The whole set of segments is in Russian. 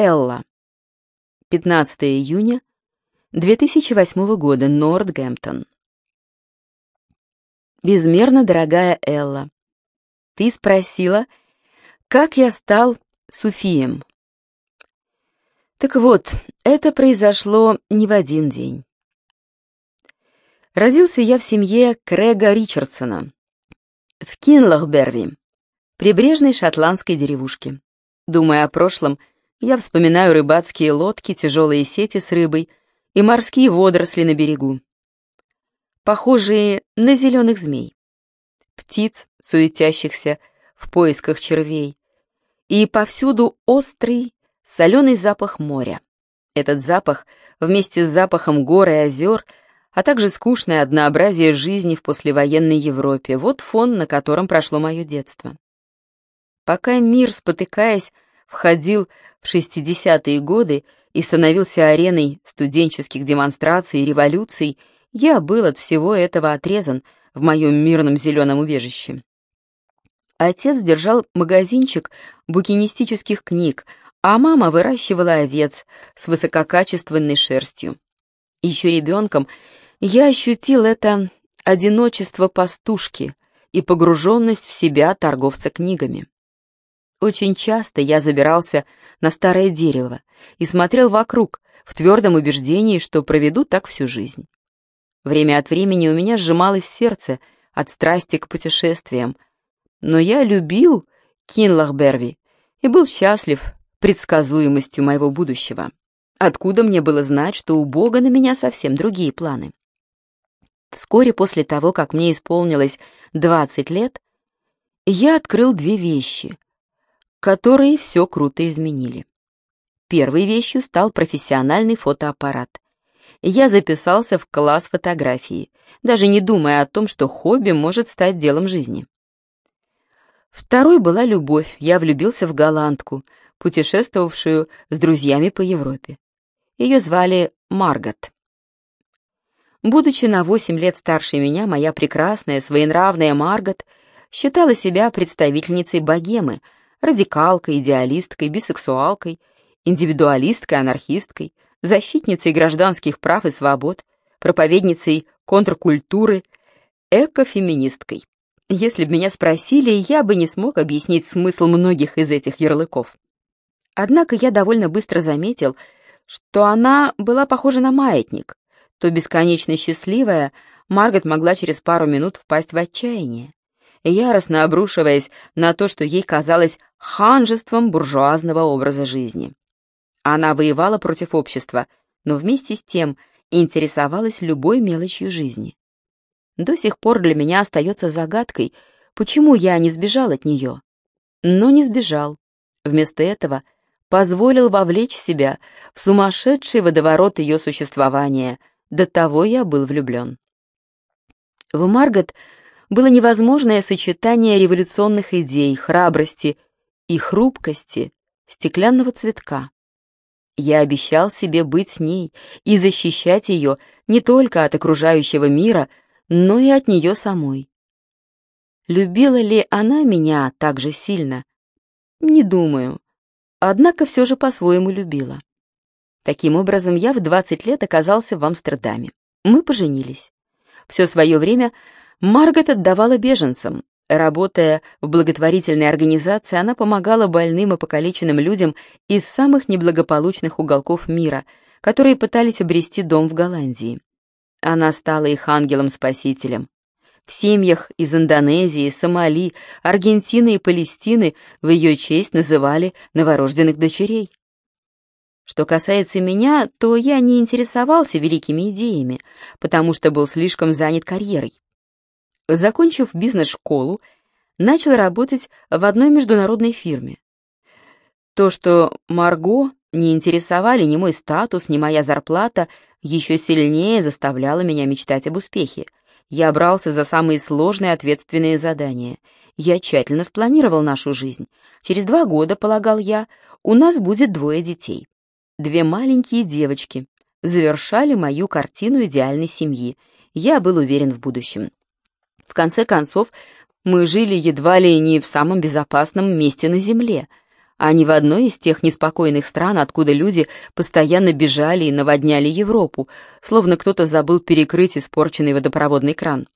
Элла. 15 июня 2008 года, Нортгемптон. Безмерно дорогая Элла, ты спросила, как я стал суфием. Так вот, это произошло не в один день. Родился я в семье Крэга Ричардсона в Кинлахберви, прибрежной шотландской деревушке. Думая о прошлом, я вспоминаю рыбацкие лодки, тяжелые сети с рыбой и морские водоросли на берегу, похожие на зеленых змей, птиц, суетящихся в поисках червей, и повсюду острый, соленый запах моря. Этот запах вместе с запахом гор и озер, а также скучное однообразие жизни в послевоенной Европе, вот фон, на котором прошло мое детство. Пока мир, спотыкаясь, входил в 60-е годы и становился ареной студенческих демонстраций и революций, я был от всего этого отрезан в моем мирном зеленом убежище. Отец держал магазинчик букинистических книг, а мама выращивала овец с высококачественной шерстью. Еще ребенком я ощутил это одиночество пастушки и погруженность в себя торговца книгами. Очень часто я забирался на старое дерево и смотрел вокруг, в твердом убеждении, что проведу так всю жизнь. Время от времени у меня сжималось сердце от страсти к путешествиям, но я любил Кинлахберви и был счастлив предсказуемостью моего будущего. Откуда мне было знать, что у Бога на меня совсем другие планы? Вскоре после того, как мне исполнилось 20 лет, я открыл две вещи, которые все круто изменили. Первой вещью стал профессиональный фотоаппарат. Я записался в класс фотографии, даже не думая о том, что хобби может стать делом жизни. Второй была любовь, я влюбился в голландку, путешествовавшую с друзьями по Европе. Ее звали Маргот. Будучи на восемь лет старше меня, моя прекрасная, своенравная Маргот считала себя представительницей богемы — радикалкой, идеалисткой, бисексуалкой, индивидуалисткой, анархисткой, защитницей гражданских прав и свобод, проповедницей контркультуры, экофеминисткой. Если бы меня спросили, я бы не смог объяснить смысл многих из этих ярлыков. Однако я довольно быстро заметил, что она была похожа на маятник. То бесконечно счастливая, Маргот могла через пару минут впасть в отчаяние яростно обрушиваясь на то, что ей казалось ханжеством буржуазного образа жизни. Она воевала против общества, но вместе с тем интересовалась любой мелочью жизни. До сих пор для меня остается загадкой, почему я не сбежал от нее. Но не сбежал. Вместо этого позволил вовлечь себя в сумасшедший водоворот ее существования. До того я был влюблен. В Маргот было невозможное сочетание революционных идей, храбрости и хрупкости стеклянного цветка. Я обещал себе быть с ней и защищать ее не только от окружающего мира, но и от нее самой. Любила ли она меня так же сильно? Не думаю. Однако все же по-своему любила. Таким образом, я в 20 лет оказался в Амстердаме. Мы поженились. Все свое время Маргот отдавала беженцам. Работая в благотворительной организации, она помогала больным и покалеченным людям из самых неблагополучных уголков мира, которые пытались обрести дом в Голландии. Она стала их ангелом-спасителем. В семьях из Индонезии, Сомали, Аргентины и Палестины в ее честь называли новорожденных дочерей. Что касается меня, то я не интересовался великими идеями, потому что был слишком занят карьерой. Закончив бизнес-школу, начал работать в одной международной фирме. То, что Марго не интересовали ни мой статус, ни моя зарплата, еще сильнее заставляло меня мечтать об успехе. Я брался за самые сложные ответственные задания. Я тщательно спланировал нашу жизнь. Через два года, полагал я, у нас будет двое детей. Две маленькие девочки завершали мою картину идеальной семьи. Я был уверен в будущем. В конце концов, мы жили едва ли не в самом безопасном месте на Земле. а не в одной из тех неспокойных стран, откуда люди постоянно бежали и наводняли Европу, словно кто-то забыл перекрыть испорченный водопроводный кран.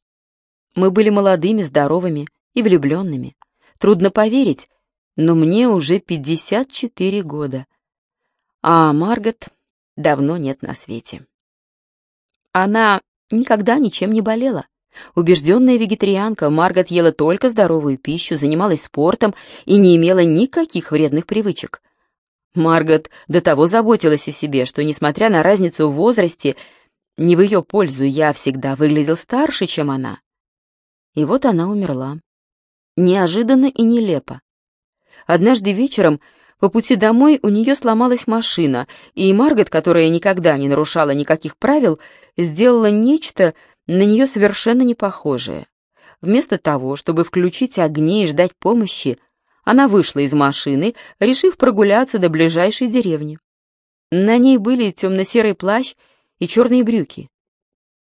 Мы были молодыми, здоровыми и влюбленными. Трудно поверить, но мне уже 54 года. А Маргот давно нет на свете. Она никогда ничем не болела. Убежденная вегетарианка, Маргот ела только здоровую пищу, занималась спортом и не имела никаких вредных привычек. Маргот до того заботилась о себе, что, несмотря на разницу в возрасте, не в ее пользу я всегда выглядел старше, чем она. И вот она умерла. Неожиданно и нелепо. Однажды вечером по пути домой у нее сломалась машина, и Маргот, которая никогда не нарушала никаких правил, сделала нечто, на нее совершенно не похожее. Вместо того, чтобы включить огни и ждать помощи, она вышла из машины, решив прогуляться до ближайшей деревни. На ней были темно-серый плащ и черные брюки.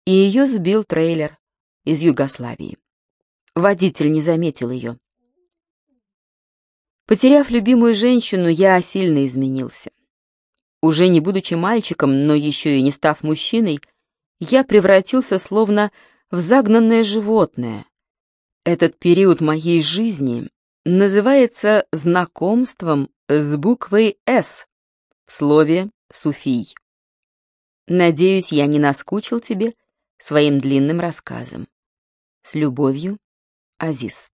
И ее сбил трейлер из Югославии. Водитель не заметил ее. Потеряв любимую женщину, я сильно изменился. Уже не будучи мальчиком, но еще и не став мужчиной, я превратился словно в загнанное животное. Этот период моей жизни называется знакомством с буквой «С» в слове «Суфий». Надеюсь, я не наскучил тебе своим длинным рассказом. С любовью, Азиз.